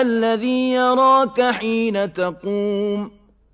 الَّذِي يَرَاكَ حِينَ تَقُومُ